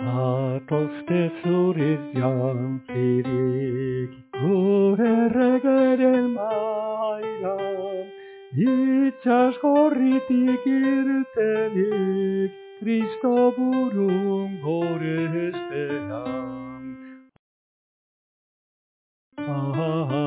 Atos te suris jam firik, Cure rege del maiam, Itxas horritik irtenik, Christo burum gore esperan. Ah, ah, ah.